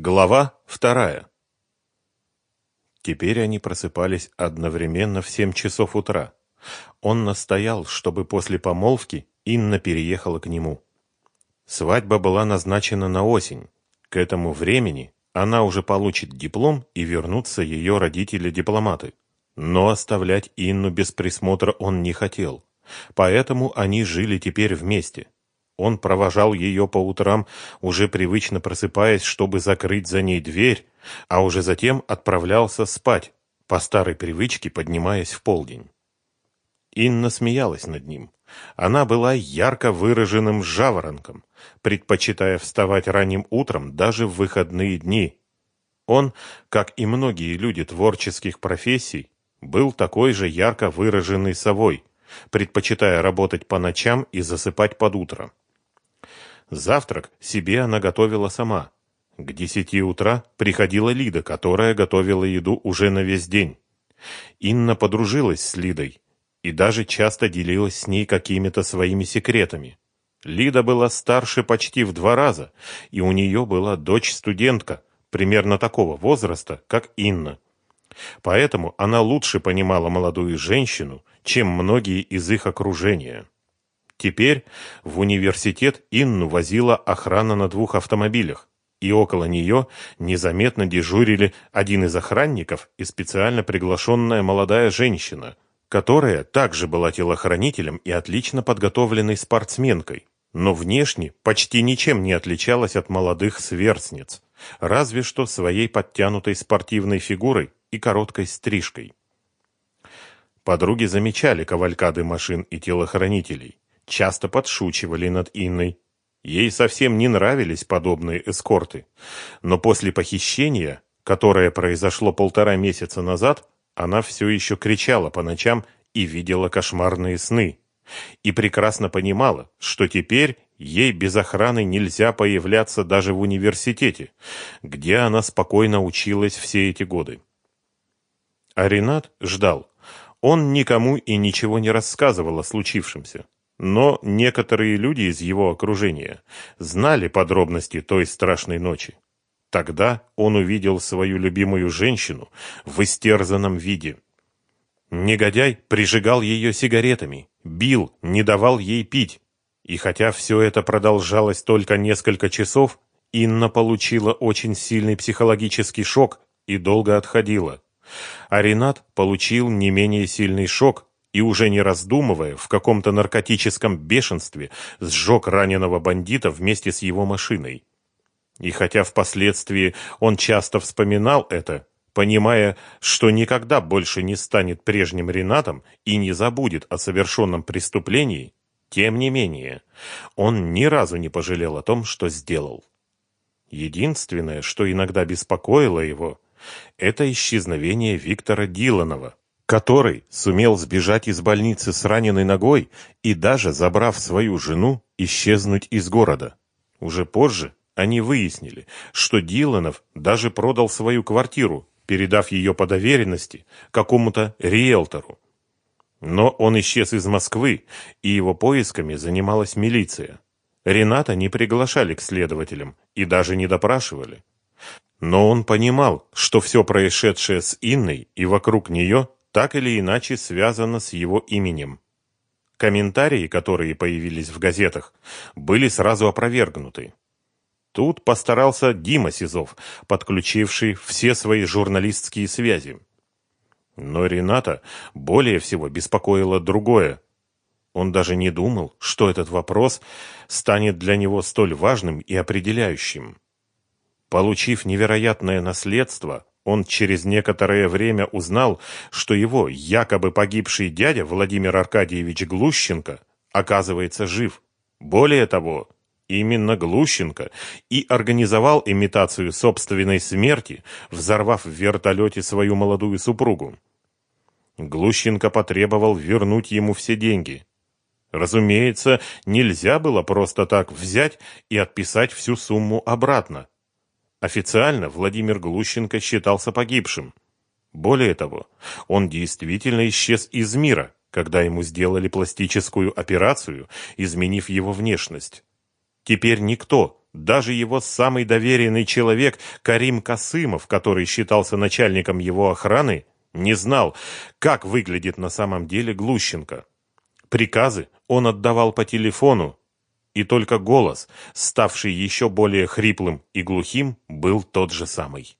Глава вторая. Теперь они просыпались одновременно в семь часов утра. Он настоял, чтобы после помолвки Инна переехала к нему. Свадьба была назначена на осень. К этому времени она уже получит диплом и вернутся ее родители-дипломаты. Но оставлять Инну без присмотра он не хотел. Поэтому они жили теперь вместе. Он провожал ее по утрам, уже привычно просыпаясь, чтобы закрыть за ней дверь, а уже затем отправлялся спать, по старой привычке поднимаясь в полдень. Инна смеялась над ним. Она была ярко выраженным жаворонком, предпочитая вставать ранним утром даже в выходные дни. Он, как и многие люди творческих профессий, был такой же ярко выраженной совой, предпочитая работать по ночам и засыпать под утро. Завтрак себе она готовила сама. К десяти утра приходила Лида, которая готовила еду уже на весь день. Инна подружилась с Лидой и даже часто делилась с ней какими-то своими секретами. Лида была старше почти в два раза, и у нее была дочь-студентка, примерно такого возраста, как Инна. Поэтому она лучше понимала молодую женщину, чем многие из их окружения. Теперь в университет Инну возила охрана на двух автомобилях, и около нее незаметно дежурили один из охранников и специально приглашенная молодая женщина, которая также была телохранителем и отлично подготовленной спортсменкой, но внешне почти ничем не отличалась от молодых сверстниц, разве что своей подтянутой спортивной фигурой и короткой стрижкой. Подруги замечали кавалькады машин и телохранителей часто подшучивали над Инной. Ей совсем не нравились подобные эскорты. Но после похищения, которое произошло полтора месяца назад, она все еще кричала по ночам и видела кошмарные сны. И прекрасно понимала, что теперь ей без охраны нельзя появляться даже в университете, где она спокойно училась все эти годы. А Ренат ждал. Он никому и ничего не рассказывал о случившемся. Но некоторые люди из его окружения знали подробности той страшной ночи. Тогда он увидел свою любимую женщину в истерзанном виде. Негодяй прижигал ее сигаретами, бил, не давал ей пить. И хотя все это продолжалось только несколько часов, Инна получила очень сильный психологический шок и долго отходила. А Ренат получил не менее сильный шок и уже не раздумывая, в каком-то наркотическом бешенстве сжег раненого бандита вместе с его машиной. И хотя впоследствии он часто вспоминал это, понимая, что никогда больше не станет прежним Ренатом и не забудет о совершенном преступлении, тем не менее, он ни разу не пожалел о том, что сделал. Единственное, что иногда беспокоило его, это исчезновение Виктора Диланова, который сумел сбежать из больницы с раненой ногой и даже, забрав свою жену, исчезнуть из города. Уже позже они выяснили, что Диланов даже продал свою квартиру, передав ее по доверенности какому-то риэлтору. Но он исчез из Москвы, и его поисками занималась милиция. Рената не приглашали к следователям и даже не допрашивали. Но он понимал, что все происшедшее с Инной и вокруг нее так или иначе связано с его именем. Комментарии, которые появились в газетах, были сразу опровергнуты. Тут постарался Дима Сизов, подключивший все свои журналистские связи. Но Рената более всего беспокоило другое. Он даже не думал, что этот вопрос станет для него столь важным и определяющим. Получив невероятное наследство, он через некоторое время узнал, что его якобы погибший дядя Владимир Аркадьевич Глущенко оказывается жив. Более того, именно Глущенко и организовал имитацию собственной смерти, взорвав в вертолете свою молодую супругу. Глущенко потребовал вернуть ему все деньги. Разумеется, нельзя было просто так взять и отписать всю сумму обратно. Официально Владимир Глущенко считался погибшим. Более того, он действительно исчез из мира, когда ему сделали пластическую операцию, изменив его внешность. Теперь никто, даже его самый доверенный человек Карим Касымов, который считался начальником его охраны, не знал, как выглядит на самом деле Глущенко. Приказы он отдавал по телефону, и только голос, ставший еще более хриплым и глухим, был тот же самый.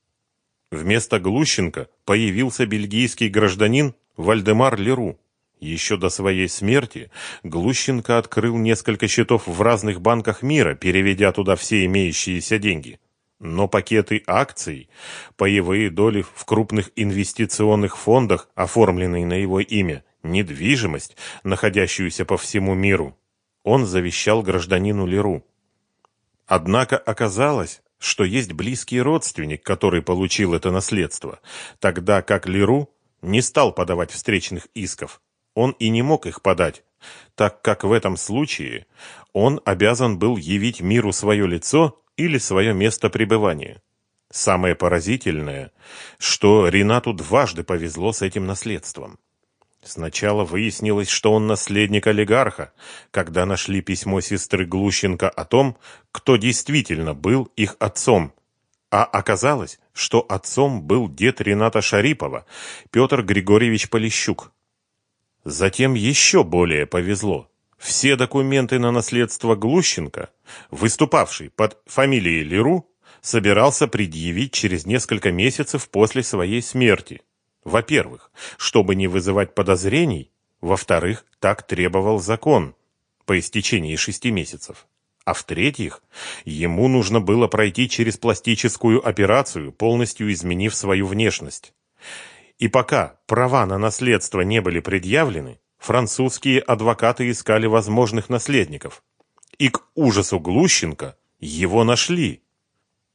Вместо Глущенко появился бельгийский гражданин Вальдемар Леру. Еще до своей смерти Глущенко открыл несколько счетов в разных банках мира, переведя туда все имеющиеся деньги. Но пакеты акций, паевые доли в крупных инвестиционных фондах, оформленные на его имя, недвижимость, находящуюся по всему миру, он завещал гражданину Леру. Однако оказалось, что есть близкий родственник, который получил это наследство, тогда как Леру не стал подавать встречных исков. Он и не мог их подать, так как в этом случае он обязан был явить миру свое лицо или свое место пребывания. Самое поразительное, что Ренату дважды повезло с этим наследством. Сначала выяснилось, что он наследник олигарха, когда нашли письмо сестры Глущенко о том, кто действительно был их отцом. А оказалось, что отцом был дед Рената Шарипова, Петр Григорьевич Полищук. Затем еще более повезло. Все документы на наследство Глущенко, выступавший под фамилией Леру, собирался предъявить через несколько месяцев после своей смерти. Во-первых, чтобы не вызывать подозрений, во-вторых, так требовал закон по истечении шести месяцев. А в-третьих, ему нужно было пройти через пластическую операцию, полностью изменив свою внешность. И пока права на наследство не были предъявлены, французские адвокаты искали возможных наследников. И к ужасу Глущенко его нашли.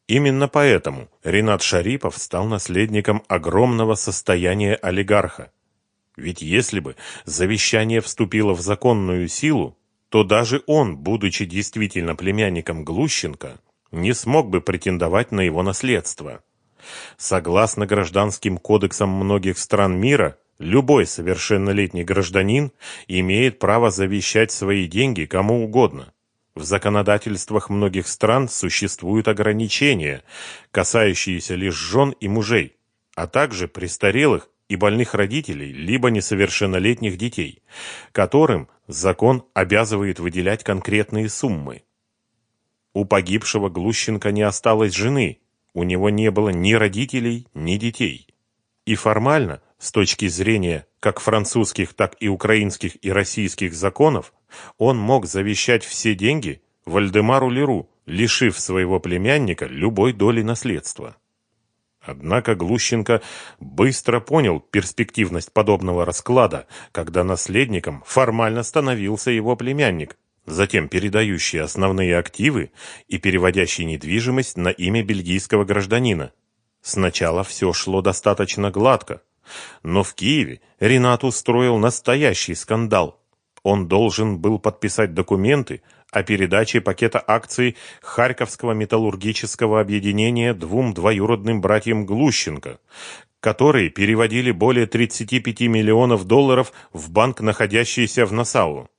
Именно поэтому Ренат Шарипов стал наследником огромного состояния олигарха. Ведь если бы завещание вступило в законную силу, то даже он, будучи действительно племянником Глущенко, не смог бы претендовать на его наследство. Согласно гражданским кодексам многих стран мира, любой совершеннолетний гражданин имеет право завещать свои деньги кому угодно. В законодательствах многих стран существуют ограничения, касающиеся лишь жен и мужей, а также престарелых и больных родителей, либо несовершеннолетних детей, которым закон обязывает выделять конкретные суммы. У погибшего Глущенко не осталось жены, у него не было ни родителей, ни детей. И формально, с точки зрения как французских, так и украинских и российских законов, он мог завещать все деньги Вальдемару Леру, лишив своего племянника любой доли наследства. Однако Глущенко быстро понял перспективность подобного расклада, когда наследником формально становился его племянник, затем передающий основные активы и переводящий недвижимость на имя бельгийского гражданина. Сначала все шло достаточно гладко, но в Киеве Ренат устроил настоящий скандал – он должен был подписать документы о передаче пакета акций Харьковского металлургического объединения двум двоюродным братьям Глущенко, которые переводили более 35 миллионов долларов в банк, находящийся в Насау.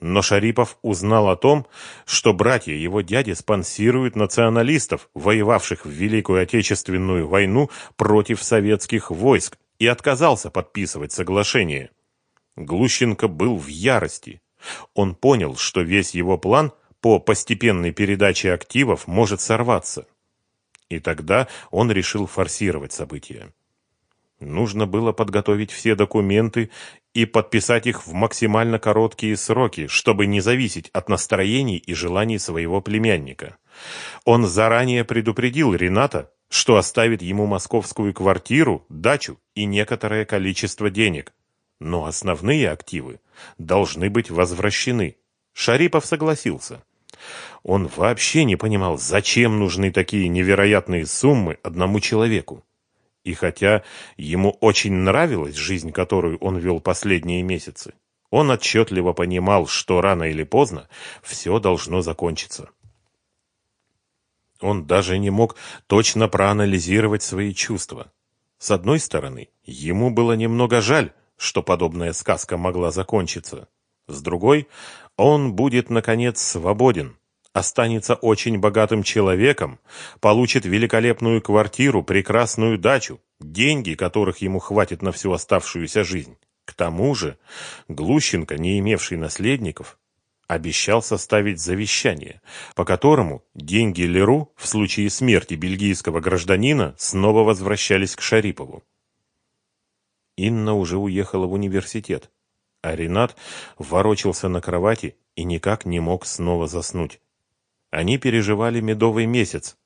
Но Шарипов узнал о том, что братья его дяди спонсируют националистов, воевавших в Великую Отечественную войну против советских войск, и отказался подписывать соглашение. Глущенко был в ярости. Он понял, что весь его план по постепенной передаче активов может сорваться. И тогда он решил форсировать события. Нужно было подготовить все документы и подписать их в максимально короткие сроки, чтобы не зависеть от настроений и желаний своего племянника. Он заранее предупредил Рената, что оставит ему московскую квартиру, дачу и некоторое количество денег, но основные активы должны быть возвращены. Шарипов согласился. Он вообще не понимал, зачем нужны такие невероятные суммы одному человеку. И хотя ему очень нравилась жизнь, которую он вел последние месяцы, он отчетливо понимал, что рано или поздно все должно закончиться. Он даже не мог точно проанализировать свои чувства. С одной стороны, ему было немного жаль, что подобная сказка могла закончиться. С другой, он будет, наконец, свободен. Останется очень богатым человеком, получит великолепную квартиру, прекрасную дачу, деньги, которых ему хватит на всю оставшуюся жизнь. К тому же Глущенко, не имевший наследников, обещал составить завещание, по которому деньги Леру в случае смерти бельгийского гражданина снова возвращались к Шарипову. Инна уже уехала в университет, а Ренат ворочался на кровати и никак не мог снова заснуть. Они переживали медовый месяц,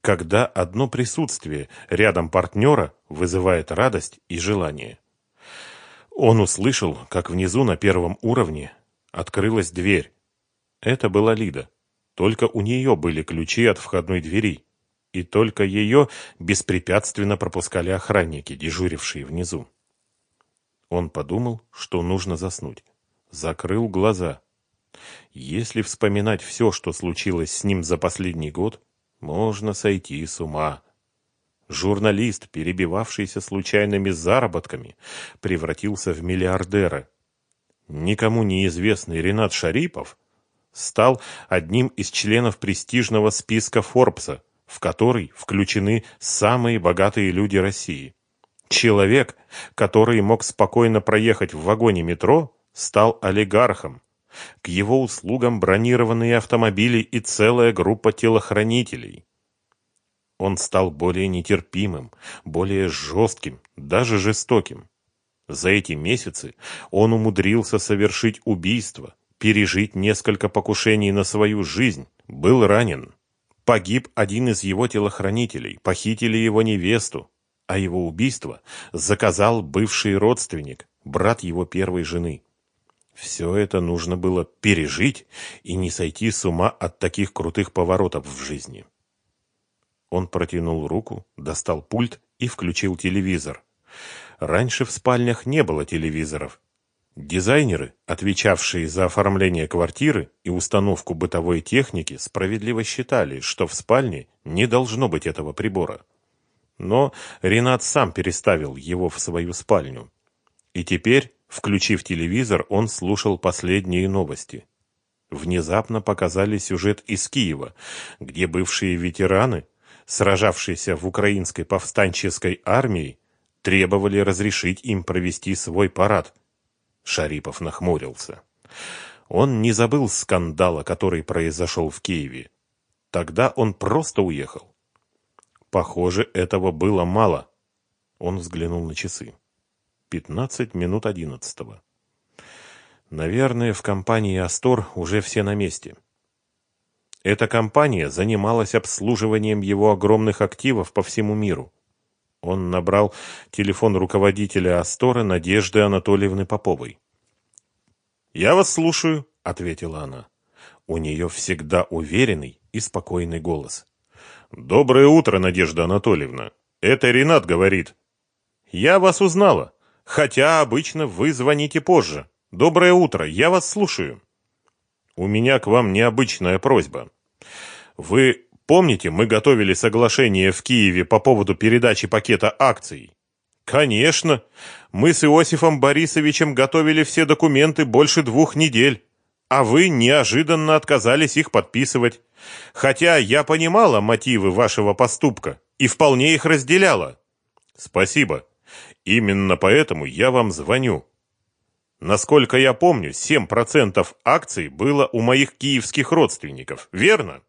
когда одно присутствие рядом партнера вызывает радость и желание. Он услышал, как внизу на первом уровне открылась дверь. Это была Лида. Только у нее были ключи от входной двери, и только ее беспрепятственно пропускали охранники, дежурившие внизу. Он подумал, что нужно заснуть. Закрыл глаза. Если вспоминать все, что случилось с ним за последний год, можно сойти с ума. Журналист, перебивавшийся случайными заработками, превратился в миллиардера. Никому неизвестный Ренат Шарипов стал одним из членов престижного списка Форбса, в который включены самые богатые люди России. Человек, который мог спокойно проехать в вагоне метро, стал олигархом, к его услугам бронированные автомобили и целая группа телохранителей. Он стал более нетерпимым, более жестким, даже жестоким. За эти месяцы он умудрился совершить убийство, пережить несколько покушений на свою жизнь, был ранен. Погиб один из его телохранителей, похитили его невесту, а его убийство заказал бывший родственник, брат его первой жены. Все это нужно было пережить и не сойти с ума от таких крутых поворотов в жизни. Он протянул руку, достал пульт и включил телевизор. Раньше в спальнях не было телевизоров. Дизайнеры, отвечавшие за оформление квартиры и установку бытовой техники, справедливо считали, что в спальне не должно быть этого прибора. Но Ренат сам переставил его в свою спальню. И теперь Включив телевизор, он слушал последние новости. Внезапно показали сюжет из Киева, где бывшие ветераны, сражавшиеся в украинской повстанческой армии, требовали разрешить им провести свой парад. Шарипов нахмурился. Он не забыл скандала, который произошел в Киеве. Тогда он просто уехал. Похоже, этого было мало. Он взглянул на часы. Пятнадцать минут одиннадцатого. Наверное, в компании «Астор» уже все на месте. Эта компания занималась обслуживанием его огромных активов по всему миру. Он набрал телефон руководителя «Астора» Надежды Анатольевны Поповой. «Я вас слушаю», — ответила она. У нее всегда уверенный и спокойный голос. «Доброе утро, Надежда Анатольевна. Это Ренат говорит». «Я вас узнала. Хотя обычно вы звоните позже. Доброе утро, я вас слушаю. У меня к вам необычная просьба. Вы помните, мы готовили соглашение в Киеве по поводу передачи пакета акций? Конечно. Мы с Иосифом Борисовичем готовили все документы больше двух недель, а вы неожиданно отказались их подписывать. Хотя я понимала мотивы вашего поступка и вполне их разделяла. Спасибо. Именно поэтому я вам звоню. Насколько я помню, 7% акций было у моих киевских родственников, верно?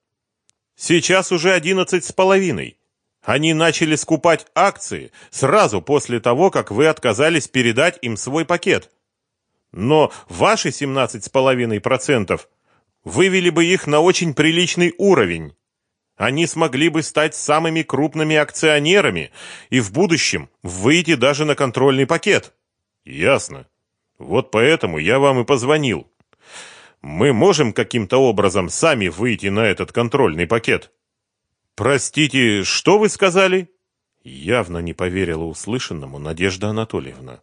Сейчас уже одиннадцать с половиной. Они начали скупать акции сразу после того, как вы отказались передать им свой пакет. Но ваши 17,5% вывели бы их на очень приличный уровень они смогли бы стать самыми крупными акционерами и в будущем выйти даже на контрольный пакет. Ясно. Вот поэтому я вам и позвонил. Мы можем каким-то образом сами выйти на этот контрольный пакет. Простите, что вы сказали? Явно не поверила услышанному Надежда Анатольевна.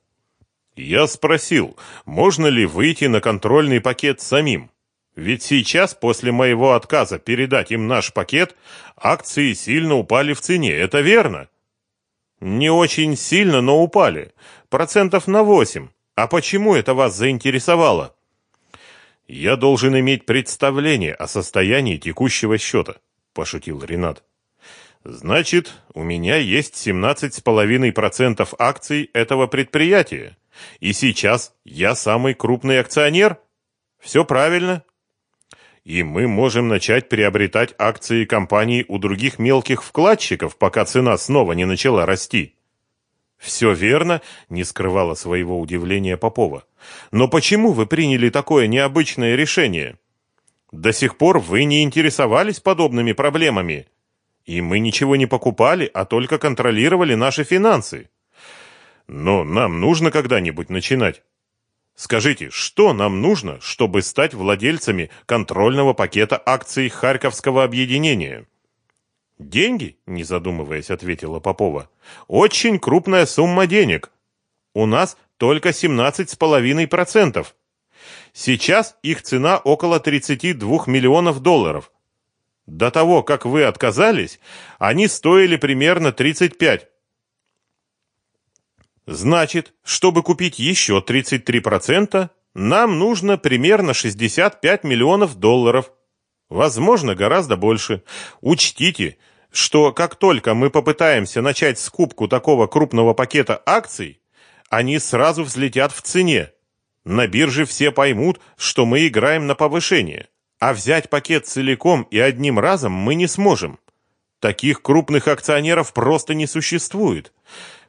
Я спросил, можно ли выйти на контрольный пакет самим. Ведь сейчас, после моего отказа передать им наш пакет, акции сильно упали в цене, это верно? Не очень сильно, но упали. Процентов на восемь. А почему это вас заинтересовало? Я должен иметь представление о состоянии текущего счета, пошутил Ренат. Значит, у меня есть 17,5% акций этого предприятия. И сейчас я самый крупный акционер? Все правильно. И мы можем начать приобретать акции компании у других мелких вкладчиков, пока цена снова не начала расти. Все верно, не скрывала своего удивления Попова. Но почему вы приняли такое необычное решение? До сих пор вы не интересовались подобными проблемами. И мы ничего не покупали, а только контролировали наши финансы. Но нам нужно когда-нибудь начинать. Скажите, что нам нужно, чтобы стать владельцами контрольного пакета акций Харьковского объединения? Деньги, не задумываясь, ответила Попова. Очень крупная сумма денег. У нас только 17,5%. Сейчас их цена около 32 миллионов долларов. До того, как вы отказались, они стоили примерно 35. Значит, чтобы купить еще 33%, нам нужно примерно 65 миллионов долларов. Возможно, гораздо больше. Учтите, что как только мы попытаемся начать скупку такого крупного пакета акций, они сразу взлетят в цене. На бирже все поймут, что мы играем на повышение. А взять пакет целиком и одним разом мы не сможем. Таких крупных акционеров просто не существует.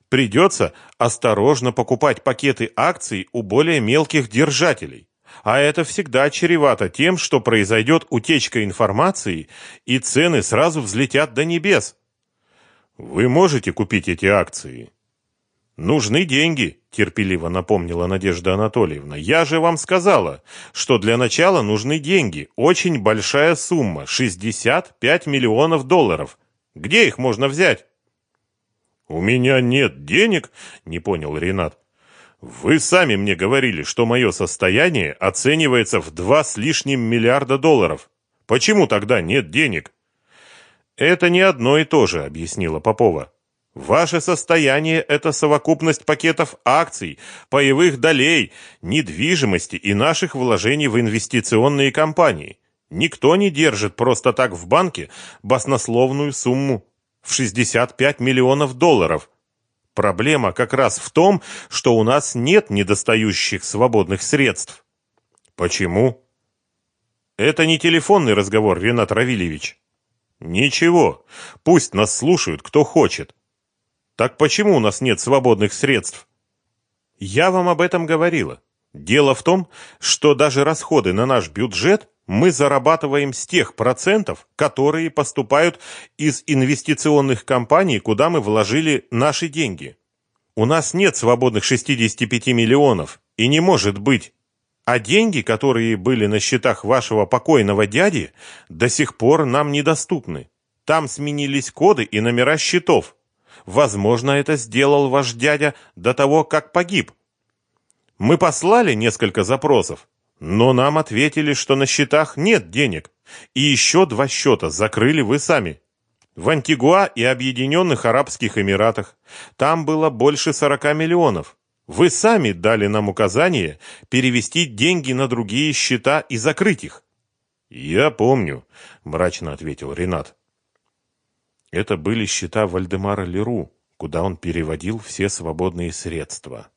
Придется осторожно покупать пакеты акций у более мелких держателей. А это всегда чревато тем, что произойдет утечка информации, и цены сразу взлетят до небес. Вы можете купить эти акции? Нужны деньги, терпеливо напомнила Надежда Анатольевна. Я же вам сказала, что для начала нужны деньги, очень большая сумма 65 миллионов долларов. Где их можно взять? У меня нет денег, не понял Ренат. Вы сами мне говорили, что мое состояние оценивается в два с лишним миллиарда долларов. Почему тогда нет денег? Это не одно и то же, объяснила Попова. Ваше состояние – это совокупность пакетов акций, паевых долей, недвижимости и наших вложений в инвестиционные компании. Никто не держит просто так в банке баснословную сумму в 65 миллионов долларов. Проблема как раз в том, что у нас нет недостающих свободных средств. Почему? Это не телефонный разговор, Ренат Равильевич. Ничего, пусть нас слушают кто хочет. Так почему у нас нет свободных средств? Я вам об этом говорила. Дело в том, что даже расходы на наш бюджет мы зарабатываем с тех процентов, которые поступают из инвестиционных компаний, куда мы вложили наши деньги. У нас нет свободных 65 миллионов, и не может быть. А деньги, которые были на счетах вашего покойного дяди, до сих пор нам недоступны. Там сменились коды и номера счетов. Возможно, это сделал ваш дядя до того, как погиб. Мы послали несколько запросов, но нам ответили, что на счетах нет денег, и еще два счета закрыли вы сами. В Антигуа и Объединенных Арабских Эмиратах. Там было больше 40 миллионов. Вы сами дали нам указание перевести деньги на другие счета и закрыть их. Я помню, мрачно ответил Ренат. Это были счета Вальдемара Леру, куда он переводил все свободные средства.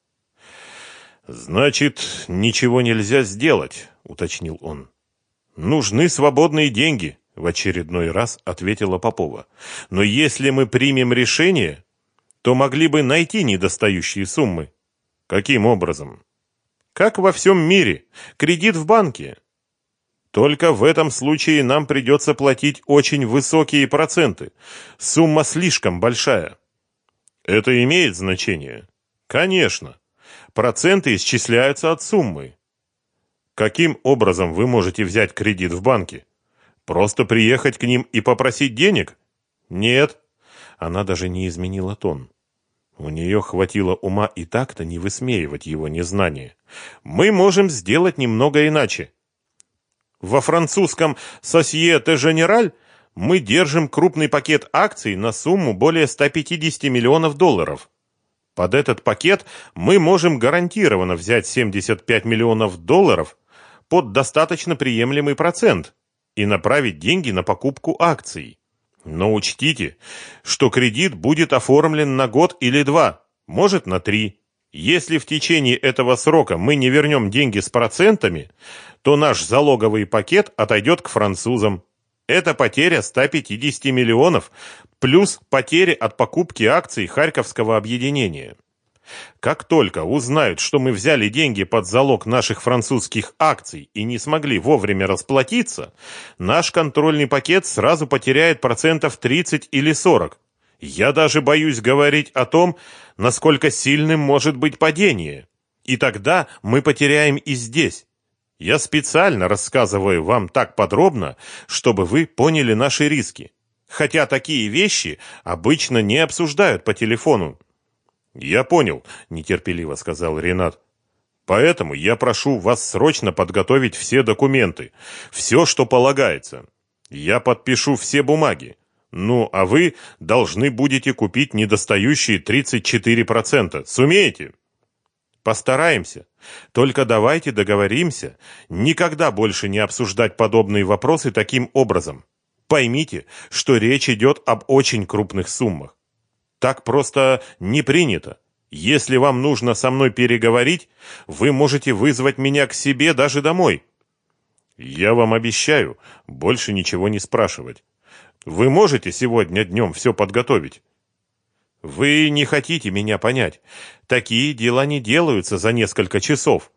«Значит, ничего нельзя сделать», — уточнил он. «Нужны свободные деньги», — в очередной раз ответила Попова. «Но если мы примем решение, то могли бы найти недостающие суммы». «Каким образом?» «Как во всем мире. Кредит в банке. Только в этом случае нам придется платить очень высокие проценты. Сумма слишком большая. Это имеет значение? Конечно. Проценты исчисляются от суммы. Каким образом вы можете взять кредит в банке? Просто приехать к ним и попросить денег? Нет. Она даже не изменила тон. У нее хватило ума и так-то не высмеивать его незнание. Мы можем сделать немного иначе. Во французском «Société Générale» мы держим крупный пакет акций на сумму более 150 миллионов долларов. Под этот пакет мы можем гарантированно взять 75 миллионов долларов под достаточно приемлемый процент и направить деньги на покупку акций. Но учтите, что кредит будет оформлен на год или два, может на три. Если в течение этого срока мы не вернем деньги с процентами, то наш залоговый пакет отойдет к французам. Это потеря 150 миллионов плюс потери от покупки акций Харьковского объединения. Как только узнают, что мы взяли деньги под залог наших французских акций и не смогли вовремя расплатиться, наш контрольный пакет сразу потеряет процентов 30 или 40. Я даже боюсь говорить о том, насколько сильным может быть падение. И тогда мы потеряем и здесь. Я специально рассказываю вам так подробно, чтобы вы поняли наши риски. Хотя такие вещи обычно не обсуждают по телефону. «Я понял», – нетерпеливо сказал Ренат. «Поэтому я прошу вас срочно подготовить все документы, все, что полагается. Я подпишу все бумаги. Ну, а вы должны будете купить недостающие 34%. Сумеете?» «Постараемся. Только давайте договоримся никогда больше не обсуждать подобные вопросы таким образом. Поймите, что речь идет об очень крупных суммах. Так просто не принято. Если вам нужно со мной переговорить, вы можете вызвать меня к себе даже домой. Я вам обещаю больше ничего не спрашивать. Вы можете сегодня днем все подготовить? Вы не хотите меня понять. Такие дела не делаются за несколько часов.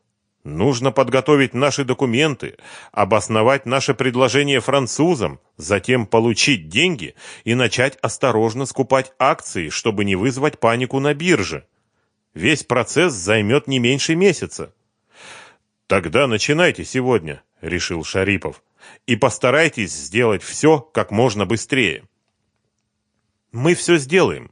Нужно подготовить наши документы, обосновать наше предложение французам, затем получить деньги и начать осторожно скупать акции, чтобы не вызвать панику на бирже. Весь процесс займет не меньше месяца. Тогда начинайте сегодня, решил Шарипов, и постарайтесь сделать все как можно быстрее. Мы все сделаем.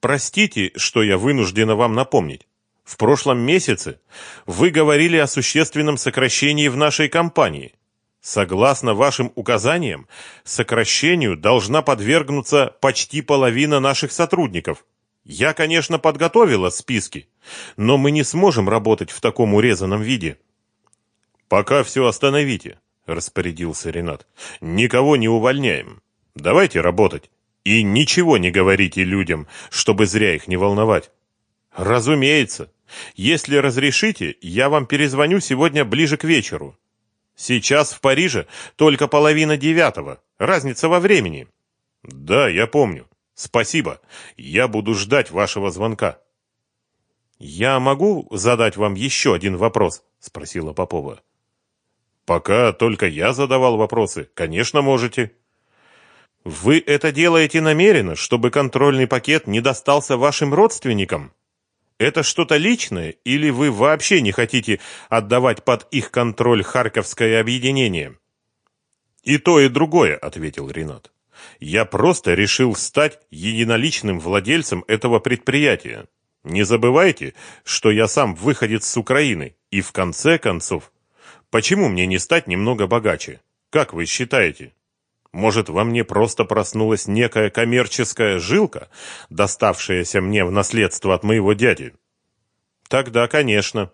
Простите, что я вынуждена вам напомнить. В прошлом месяце вы говорили о существенном сокращении в нашей компании. Согласно вашим указаниям, сокращению должна подвергнуться почти половина наших сотрудников. Я, конечно, подготовила списки, но мы не сможем работать в таком урезанном виде. Пока все остановите, распорядился Ренат. Никого не увольняем. Давайте работать. И ничего не говорите людям, чтобы зря их не волновать. Разумеется. Если разрешите, я вам перезвоню сегодня ближе к вечеру. Сейчас в Париже только половина девятого. Разница во времени. Да, я помню. Спасибо. Я буду ждать вашего звонка. Я могу задать вам еще один вопрос, спросила Попова. Пока только я задавал вопросы. Конечно, можете. Вы это делаете намеренно, чтобы контрольный пакет не достался вашим родственникам? Это что-то личное, или вы вообще не хотите отдавать под их контроль Харьковское объединение? И то, и другое, ответил Ренат. Я просто решил стать единоличным владельцем этого предприятия. Не забывайте, что я сам выходец с Украины, и в конце концов, почему мне не стать немного богаче? Как вы считаете? Может, во мне просто проснулась некая коммерческая жилка, доставшаяся мне в наследство от моего дяди? Тогда, конечно.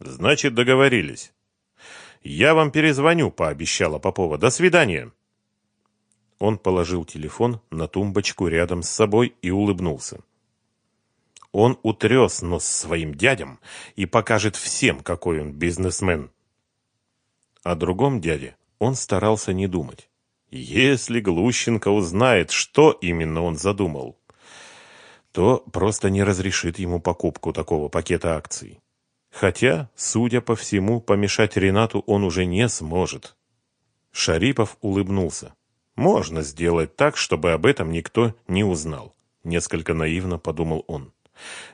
Значит, договорились. Я вам перезвоню, пообещала Попова. До свидания. Он положил телефон на тумбочку рядом с собой и улыбнулся. Он утрес нос своим дядям и покажет всем, какой он бизнесмен. О другом дяде он старался не думать. Если Глущенко узнает, что именно он задумал, то просто не разрешит ему покупку такого пакета акций. Хотя, судя по всему, помешать Ренату он уже не сможет. Шарипов улыбнулся. Можно сделать так, чтобы об этом никто не узнал, несколько наивно подумал он.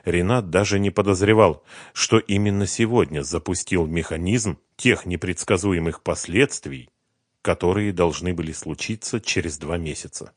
Ренат даже не подозревал, что именно сегодня запустил механизм тех непредсказуемых последствий, которые должны были случиться через два месяца.